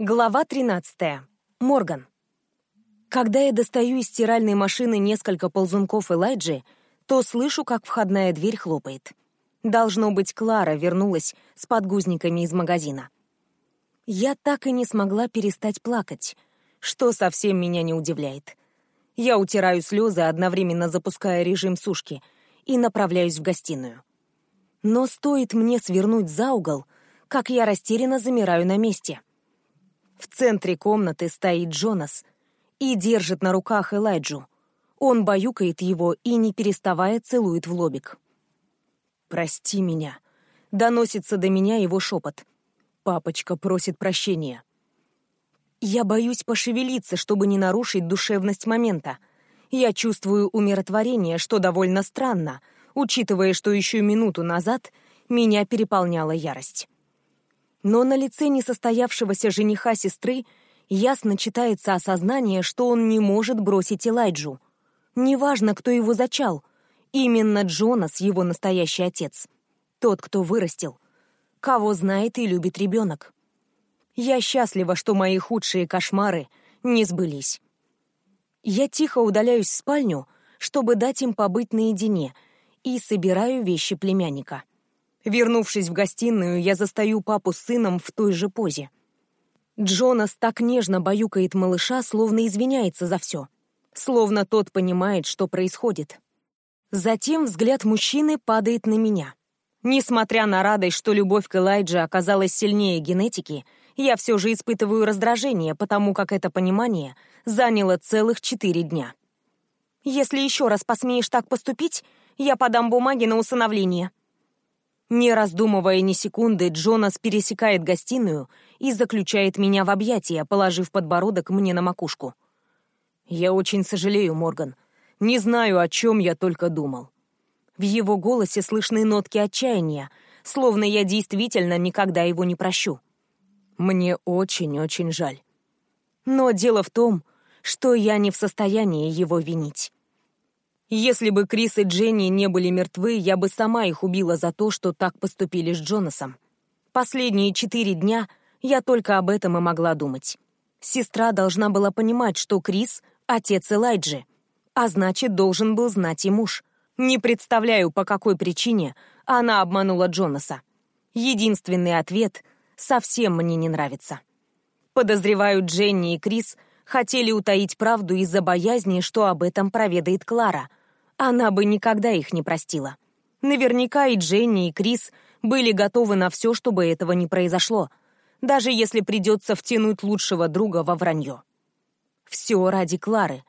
Глава 13. Морган. Когда я достаю из стиральной машины несколько ползунков Элайджи, то слышу, как входная дверь хлопает. Должно быть, Клара вернулась с подгузниками из магазина. Я так и не смогла перестать плакать, что совсем меня не удивляет. Я утираю слезы, одновременно запуская режим сушки, и направляюсь в гостиную. Но стоит мне свернуть за угол, как я растерянно замираю на месте — в центре комнаты стоит Джонас и держит на руках Элайджу. Он баюкает его и, не переставая, целует в лобик. «Прости меня», — доносится до меня его шепот. Папочка просит прощения. Я боюсь пошевелиться, чтобы не нарушить душевность момента. Я чувствую умиротворение, что довольно странно, учитывая, что еще минуту назад меня переполняла ярость но на лице несостоявшегося жениха сестры ясно читается осознание, что он не может бросить Элайджу. Неважно, кто его зачал, именно Джонас его настоящий отец. Тот, кто вырастил. Кого знает и любит ребенок. Я счастлива, что мои худшие кошмары не сбылись. Я тихо удаляюсь в спальню, чтобы дать им побыть наедине, и собираю вещи племянника. Вернувшись в гостиную, я застаю папу с сыном в той же позе. Джонас так нежно баюкает малыша, словно извиняется за все. Словно тот понимает, что происходит. Затем взгляд мужчины падает на меня. Несмотря на радость, что любовь к Элайдже оказалась сильнее генетики, я все же испытываю раздражение, потому как это понимание заняло целых четыре дня. «Если еще раз посмеешь так поступить, я подам бумаги на усыновление», не раздумывая ни секунды, Джонас пересекает гостиную и заключает меня в объятия, положив подбородок мне на макушку. «Я очень сожалею, Морган. Не знаю, о чем я только думал». В его голосе слышны нотки отчаяния, словно я действительно никогда его не прощу. Мне очень-очень жаль. Но дело в том, что я не в состоянии его винить. Если бы Крис и Дженни не были мертвы, я бы сама их убила за то, что так поступили с Джонасом. Последние четыре дня я только об этом и могла думать. Сестра должна была понимать, что Крис — отец Элайджи, а значит, должен был знать и муж. Не представляю, по какой причине она обманула Джонаса. Единственный ответ совсем мне не нравится. Подозреваю, Дженни и Крис хотели утаить правду из-за боязни, что об этом проведает Клара — она бы никогда их не простила. Наверняка и Дженни, и Крис были готовы на все, чтобы этого не произошло, даже если придется втянуть лучшего друга во вранье. Все ради Клары,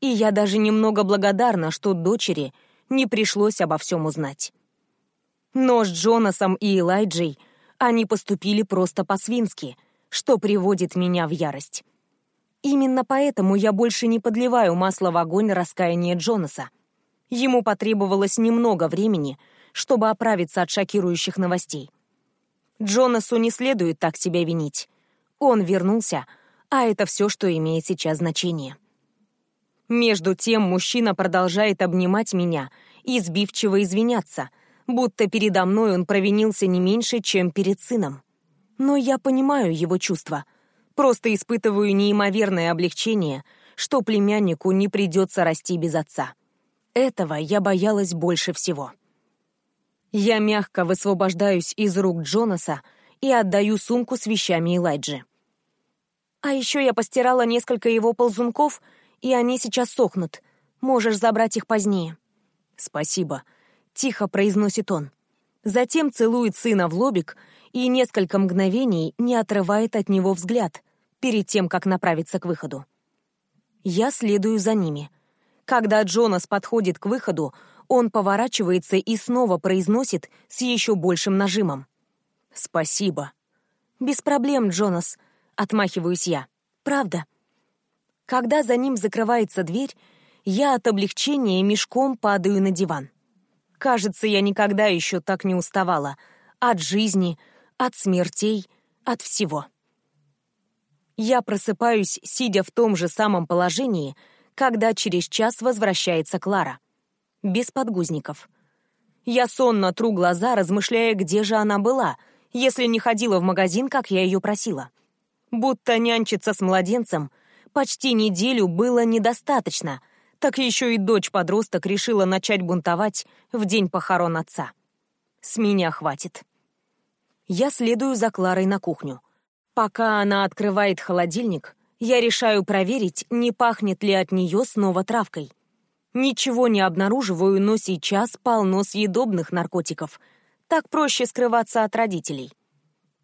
и я даже немного благодарна, что дочери не пришлось обо всем узнать. Но с Джонасом и Элайджей они поступили просто по-свински, что приводит меня в ярость. Именно поэтому я больше не подливаю масло в огонь раскаяния Джонаса. Ему потребовалось немного времени, чтобы оправиться от шокирующих новостей. Джонасу не следует так себя винить. Он вернулся, а это все, что имеет сейчас значение. Между тем мужчина продолжает обнимать меня и сбивчиво извиняться, будто передо мной он провинился не меньше, чем перед сыном. Но я понимаю его чувства. Просто испытываю неимоверное облегчение, что племяннику не придется расти без отца. Этого я боялась больше всего. Я мягко высвобождаюсь из рук Джонаса и отдаю сумку с вещами Элайджи. А еще я постирала несколько его ползунков, и они сейчас сохнут. Можешь забрать их позднее. Спасибо, тихо произносит он. Затем целует сына в лобик и несколько мгновений не отрывает от него взгляд перед тем, как направиться к выходу. Я следую за ними — когда Джонас подходит к выходу, он поворачивается и снова произносит с еще большим нажимом. «Спасибо». «Без проблем, Джонас», — отмахиваюсь я. «Правда». Когда за ним закрывается дверь, я от облегчения мешком падаю на диван. Кажется, я никогда еще так не уставала. От жизни, от смертей, от всего. Я просыпаюсь, сидя в том же самом положении — когда через час возвращается Клара. Без подгузников. Я сонно тру глаза, размышляя, где же она была, если не ходила в магазин, как я ее просила. Будто нянчиться с младенцем почти неделю было недостаточно, так еще и дочь-подросток решила начать бунтовать в день похорон отца. С меня хватит. Я следую за Кларой на кухню. Пока она открывает холодильник, я решаю проверить, не пахнет ли от нее снова травкой. Ничего не обнаруживаю, но сейчас полно съедобных наркотиков. Так проще скрываться от родителей.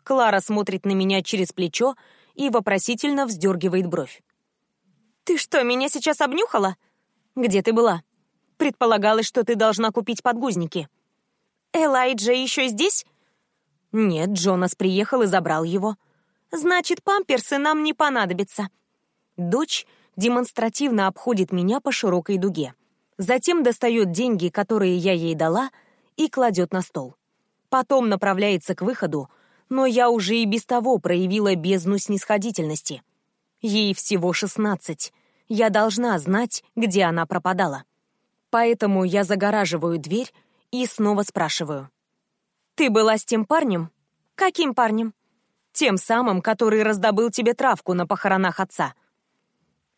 Клара смотрит на меня через плечо и вопросительно вздергивает бровь. «Ты что, меня сейчас обнюхала?» «Где ты была?» «Предполагалось, что ты должна купить подгузники». «Элайджа еще здесь?» «Нет, Джонас приехал и забрал его». «Значит, памперсы нам не понадобятся». Дочь демонстративно обходит меня по широкой дуге. Затем достает деньги, которые я ей дала, и кладет на стол. Потом направляется к выходу, но я уже и без того проявила бездну снисходительности. Ей всего шестнадцать. Я должна знать, где она пропадала. Поэтому я загораживаю дверь и снова спрашиваю. «Ты была с тем парнем?» «Каким парнем?» «Тем самым, который раздобыл тебе травку на похоронах отца».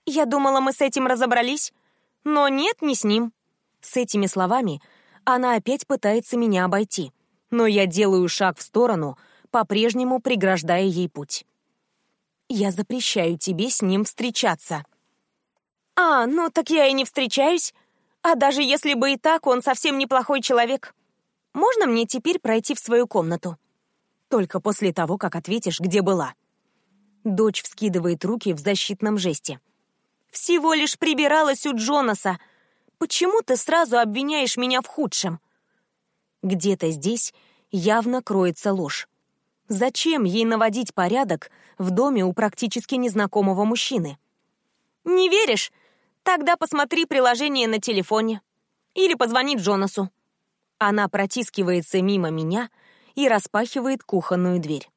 «Я думала, мы с этим разобрались. Но нет, не с ним». С этими словами она опять пытается меня обойти, но я делаю шаг в сторону, по-прежнему преграждая ей путь. «Я запрещаю тебе с ним встречаться». «А, ну так я и не встречаюсь. А даже если бы и так, он совсем неплохой человек. Можно мне теперь пройти в свою комнату?» Только после того, как ответишь, где была. Дочь вскидывает руки в защитном жесте. «Всего лишь прибиралась у Джонаса. Почему ты сразу обвиняешь меня в худшем?» Где-то здесь явно кроется ложь. Зачем ей наводить порядок в доме у практически незнакомого мужчины? «Не веришь? Тогда посмотри приложение на телефоне. Или позвони Джонасу». Она протискивается мимо меня и распахивает кухонную дверь.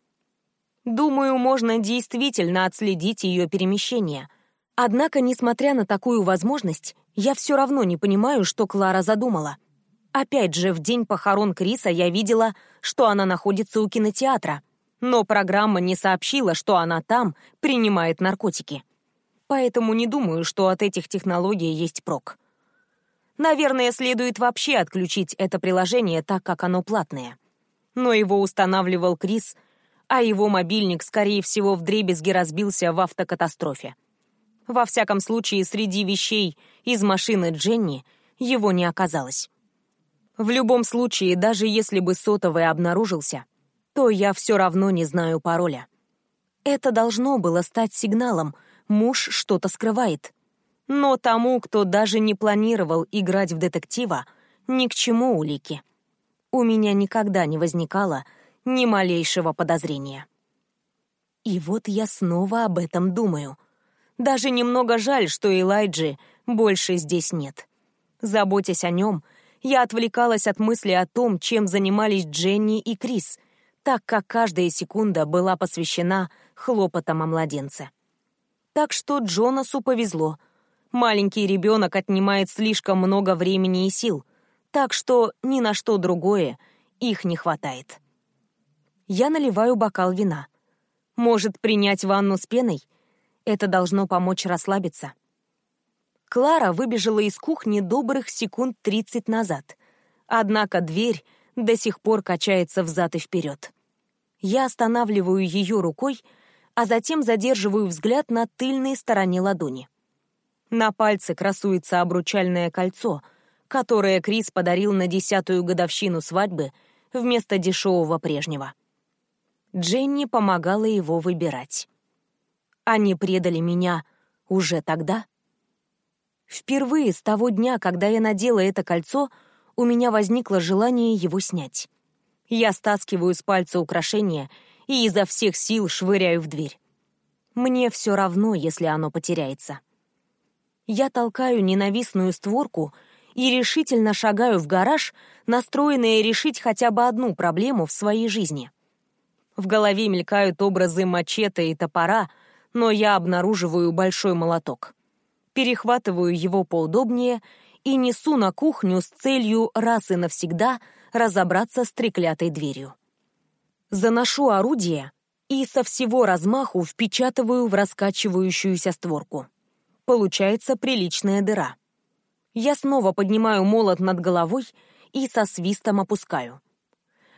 Думаю, можно действительно отследить ее перемещение. Однако, несмотря на такую возможность, я все равно не понимаю, что Клара задумала — Опять же, в день похорон Криса я видела, что она находится у кинотеатра, но программа не сообщила, что она там принимает наркотики. Поэтому не думаю, что от этих технологий есть прок. Наверное, следует вообще отключить это приложение, так как оно платное. Но его устанавливал Крис, а его мобильник, скорее всего, вдребезги разбился в автокатастрофе. Во всяком случае, среди вещей из машины Дженни его не оказалось. В любом случае, даже если бы сотовый обнаружился, то я все равно не знаю пароля. Это должно было стать сигналом, муж что-то скрывает. Но тому, кто даже не планировал играть в детектива, ни к чему улики. У меня никогда не возникало ни малейшего подозрения. И вот я снова об этом думаю. Даже немного жаль, что Элайджи больше здесь нет. Заботясь о нем — я отвлекалась от мысли о том, чем занимались Дженни и Крис, так как каждая секунда была посвящена хлопотам о младенце. Так что Джонасу повезло. Маленький ребенок отнимает слишком много времени и сил, так что ни на что другое их не хватает. Я наливаю бокал вина. Может, принять ванну с пеной? Это должно помочь расслабиться. Клара выбежала из кухни добрых секунд 30 назад. Однако дверь до сих пор качается взад и вперед. Я останавливаю ее рукой, а затем задерживаю взгляд на тыльной стороне ладони. На пальце красуется обручальное кольцо, которое Крис подарил на десятую годовщину свадьбы вместо дешевого прежнего. Дженни помогала его выбирать. Они предали меня уже тогда? Впервые с того дня, когда я надела это кольцо, у меня возникло желание его снять. Я стаскиваю с пальца украшение и изо всех сил швыряю в дверь. Мне все равно, если оно потеряется. Я толкаю ненавистную створку и решительно шагаю в гараж, настроенная решить хотя бы одну проблему в своей жизни. В голове мелькают образы мачете и топора, но я обнаруживаю большой молоток перехватываю его поудобнее и несу на кухню с целью раз и навсегда разобраться с треклятой дверью. Заношу орудие и со всего размаху впечатываю в раскачивающуюся створку. Получается приличная дыра. Я снова поднимаю молот над головой и со свистом опускаю.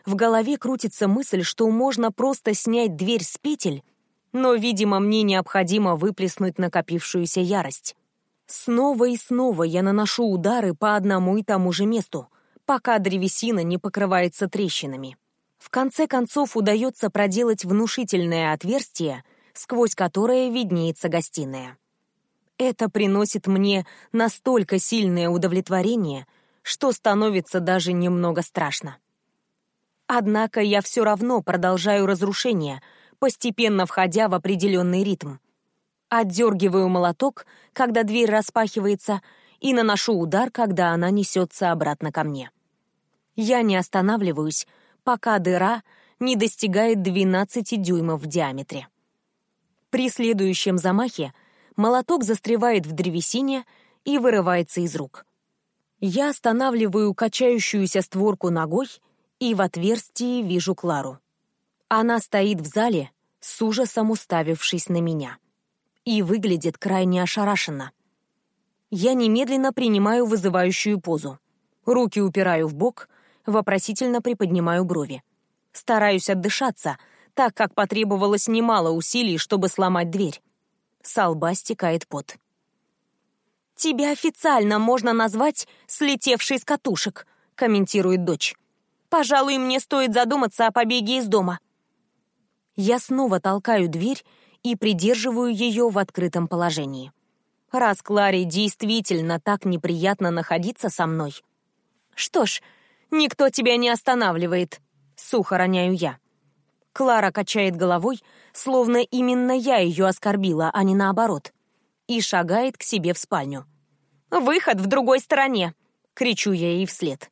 В голове крутится мысль, что можно просто снять дверь с петель, но, видимо, мне необходимо выплеснуть накопившуюся ярость. Снова и снова я наношу удары по одному и тому же месту, пока древесина не покрывается трещинами. В конце концов удается проделать внушительное отверстие, сквозь которое виднеется гостиная. Это приносит мне настолько сильное удовлетворение, что становится даже немного страшно. Однако я все равно продолжаю разрушение, постепенно входя в определенный ритм. Отдергиваю молоток, когда дверь распахивается, и наношу удар, когда она несется обратно ко мне. Я не останавливаюсь, пока дыра не достигает 12 дюймов в диаметре. При следующем замахе молоток застревает в древесине и вырывается из рук. Я останавливаю качающуюся створку ногой и в отверстии вижу Клару. Она стоит в зале, с ужасом уставившись на меня. И выглядит крайне ошарашенно. Я немедленно принимаю вызывающую позу. Руки упираю в бок, вопросительно приподнимаю брови. Стараюсь отдышаться, так как потребовалось немало усилий, чтобы сломать дверь. С лба стекает пот. «Тебя официально можно назвать «слетевший с катушек», — комментирует дочь. Пожалуй, мне стоит задуматься о побеге из дома. Я снова толкаю дверь и придерживаю ее в открытом положении. Раз Кларе действительно так неприятно находиться со мной. Что ж, никто тебя не останавливает, сухо роняю я. Клара качает головой, словно именно я ее оскорбила, а не наоборот, и шагает к себе в спальню. «Выход в другой стороне!» — кричу я ей вслед.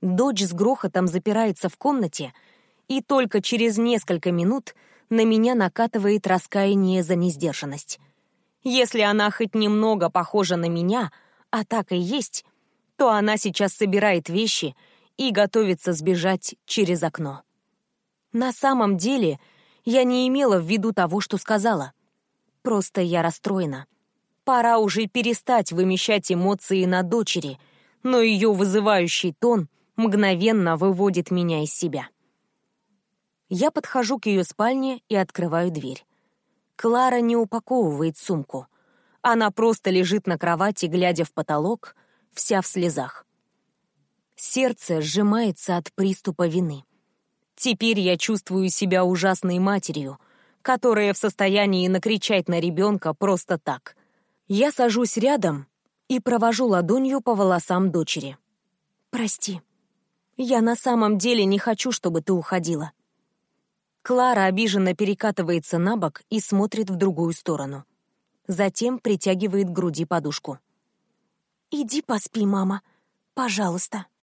Дочь с грохотом запирается в комнате, и только через несколько минут на меня накатывает раскаяние за несдержанность. Если она хоть немного похожа на меня, а так и есть, то она сейчас собирает вещи и готовится сбежать через окно. На самом деле, я не имела в виду того, что сказала. Просто я расстроена. Пора уже перестать вымещать эмоции на дочери, но ее вызывающий тон — мгновенно выводит меня из себя. Я подхожу к ее спальне и открываю дверь. Клара не упаковывает сумку. Она просто лежит на кровати, глядя в потолок, вся в слезах. Сердце сжимается от приступа вины. Теперь я чувствую себя ужасной матерью, которая в состоянии накричать на ребенка просто так. Я сажусь рядом и провожу ладонью по волосам дочери. «Прости», я на самом деле не хочу, чтобы ты уходила. Клара обиженно перекатывается на бок и смотрит в другую сторону. Затем притягивает к груди подушку. «Иди поспи, мама. Пожалуйста».